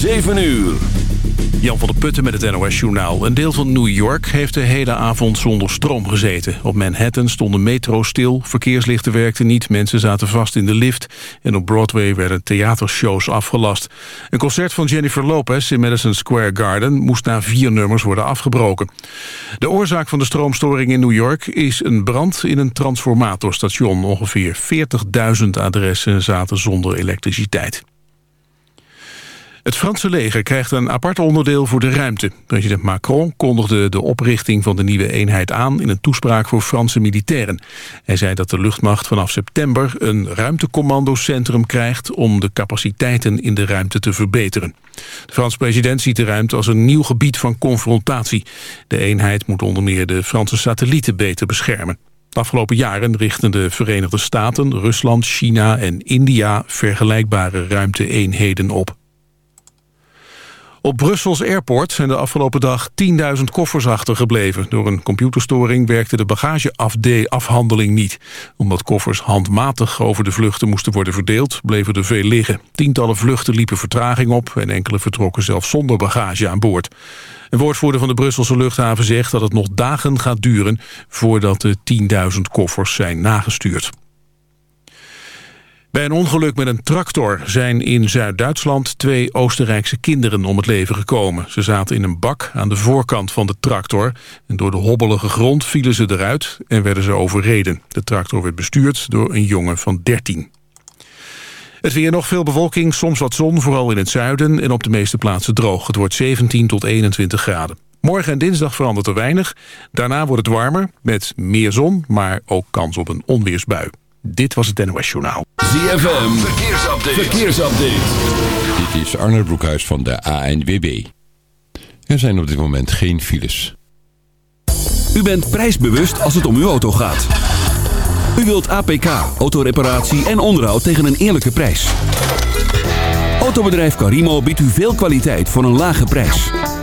7 uur. Jan van der Putten met het NOS-journaal. Een deel van New York heeft de hele avond zonder stroom gezeten. Op Manhattan stonden metro stil, verkeerslichten werkten niet... mensen zaten vast in de lift... en op Broadway werden theatershows afgelast. Een concert van Jennifer Lopez in Madison Square Garden... moest na vier nummers worden afgebroken. De oorzaak van de stroomstoring in New York is een brand in een transformatorstation. Ongeveer 40.000 adressen zaten zonder elektriciteit. Het Franse leger krijgt een apart onderdeel voor de ruimte. President Macron kondigde de oprichting van de nieuwe eenheid aan... in een toespraak voor Franse militairen. Hij zei dat de luchtmacht vanaf september een ruimtecommandocentrum krijgt... om de capaciteiten in de ruimte te verbeteren. De Franse president ziet de ruimte als een nieuw gebied van confrontatie. De eenheid moet onder meer de Franse satellieten beter beschermen. De afgelopen jaren richten de Verenigde Staten, Rusland, China en India... vergelijkbare ruimte-eenheden op. Op Brussels Airport zijn de afgelopen dag 10.000 koffers achtergebleven. Door een computerstoring werkte de bagageafhandeling niet. Omdat koffers handmatig over de vluchten moesten worden verdeeld... bleven er veel liggen. Tientallen vluchten liepen vertraging op... en enkele vertrokken zelfs zonder bagage aan boord. Een woordvoerder van de Brusselse luchthaven zegt dat het nog dagen gaat duren... voordat de 10.000 koffers zijn nagestuurd. Bij een ongeluk met een tractor zijn in Zuid-Duitsland twee Oostenrijkse kinderen om het leven gekomen. Ze zaten in een bak aan de voorkant van de tractor en door de hobbelige grond vielen ze eruit en werden ze overreden. De tractor werd bestuurd door een jongen van 13. Het weer nog veel bewolking, soms wat zon, vooral in het zuiden en op de meeste plaatsen droog. Het wordt 17 tot 21 graden. Morgen en dinsdag verandert er weinig. Daarna wordt het warmer, met meer zon, maar ook kans op een onweersbui. Dit was het NOS Journaal. ZFM, verkeersupdate. verkeersupdate. Dit is Arnold Broekhuis van de ANWB. Er zijn op dit moment geen files. U bent prijsbewust als het om uw auto gaat. U wilt APK, autoreparatie en onderhoud tegen een eerlijke prijs. Autobedrijf Carimo biedt u veel kwaliteit voor een lage prijs.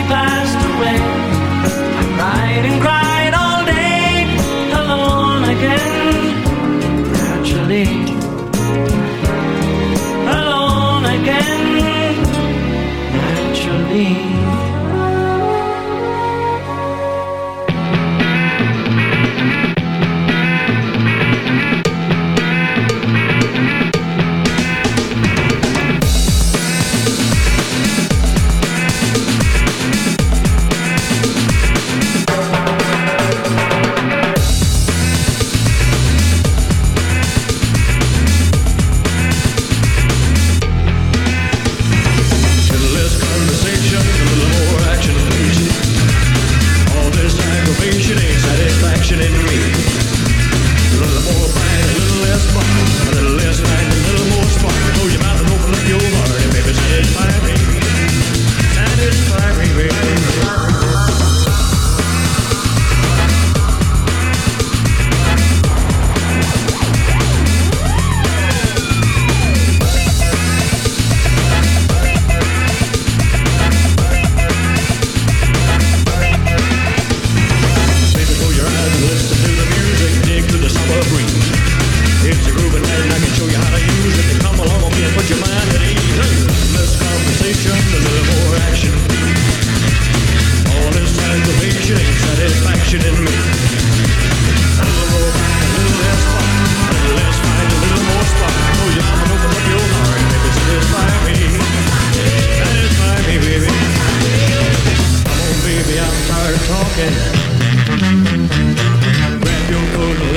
she passed away. I Cried and cried all day, alone again. Naturally, alone again. Naturally.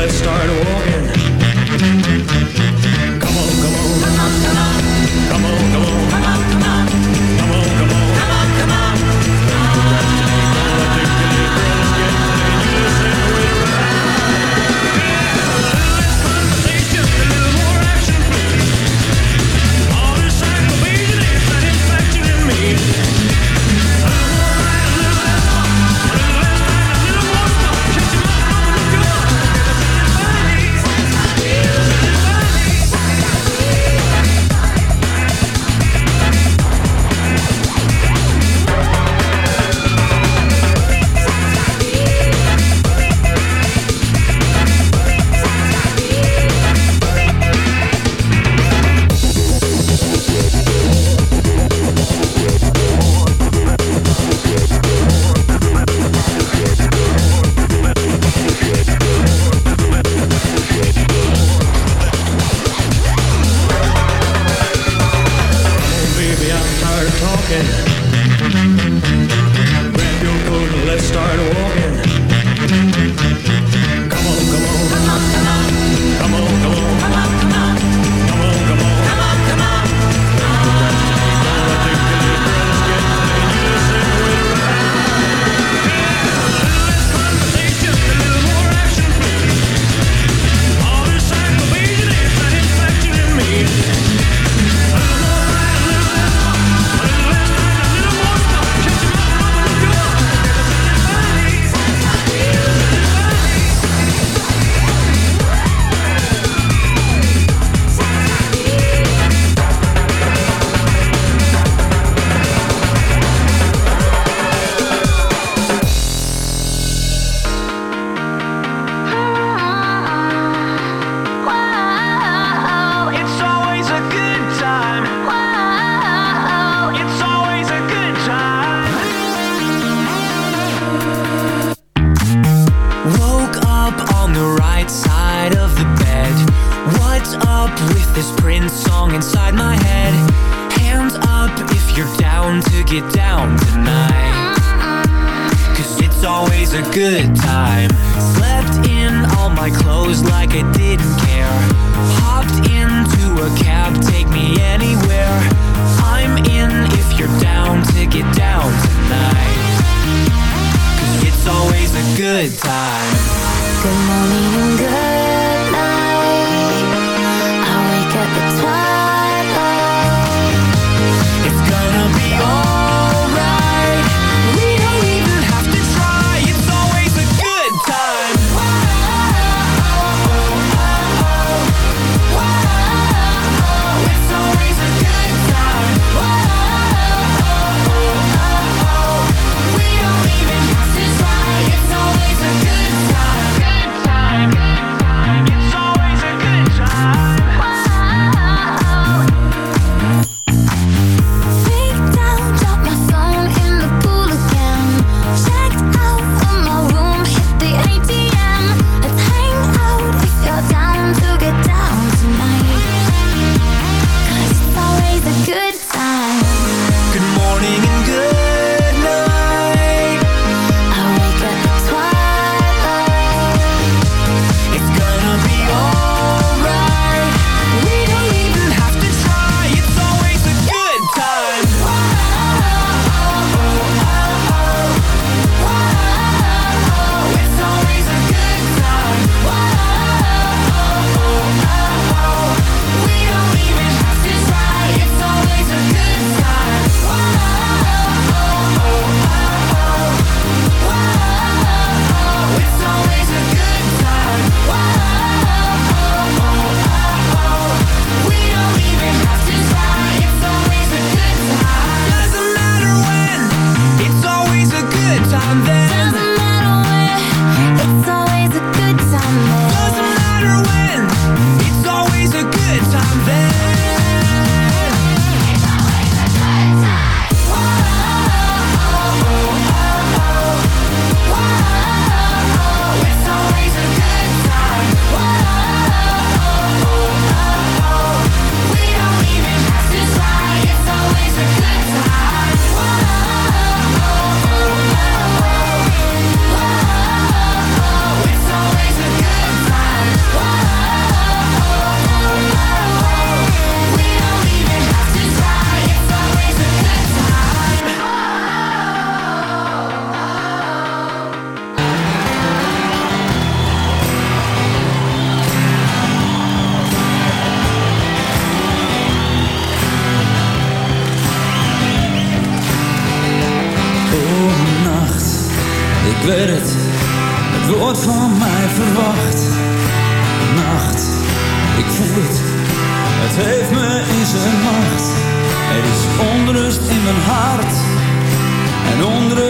let's start walking.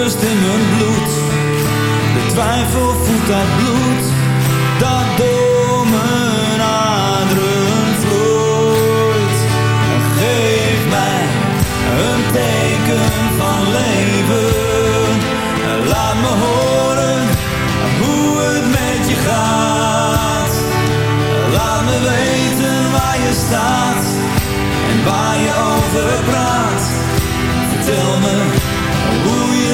lust in mijn bloed. De twijfel voelt dat bloed dat door mijn aderen geef mij een teken van leven. Laat me horen hoe het met je gaat. Laat me weten waar je staat en waar je over praat. Vertel me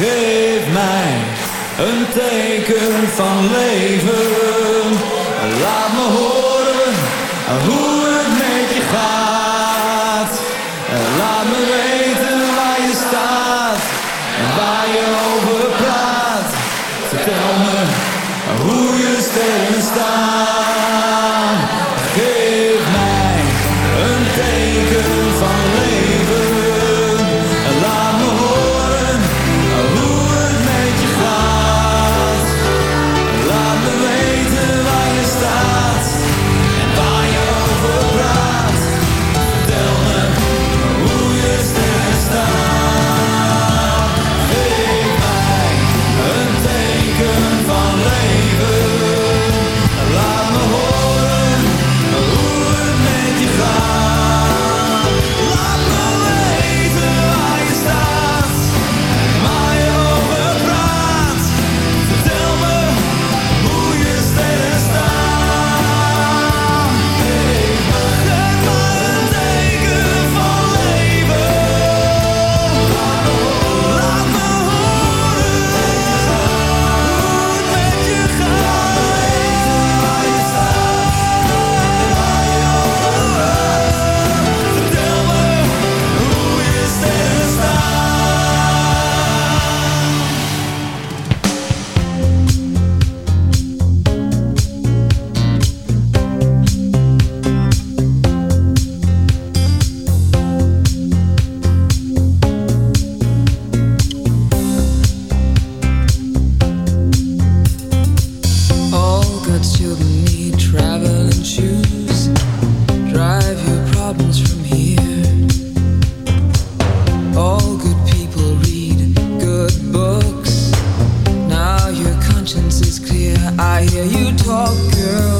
Geef mij een teken van leven. Laat me horen hoe I hear you talk, girl.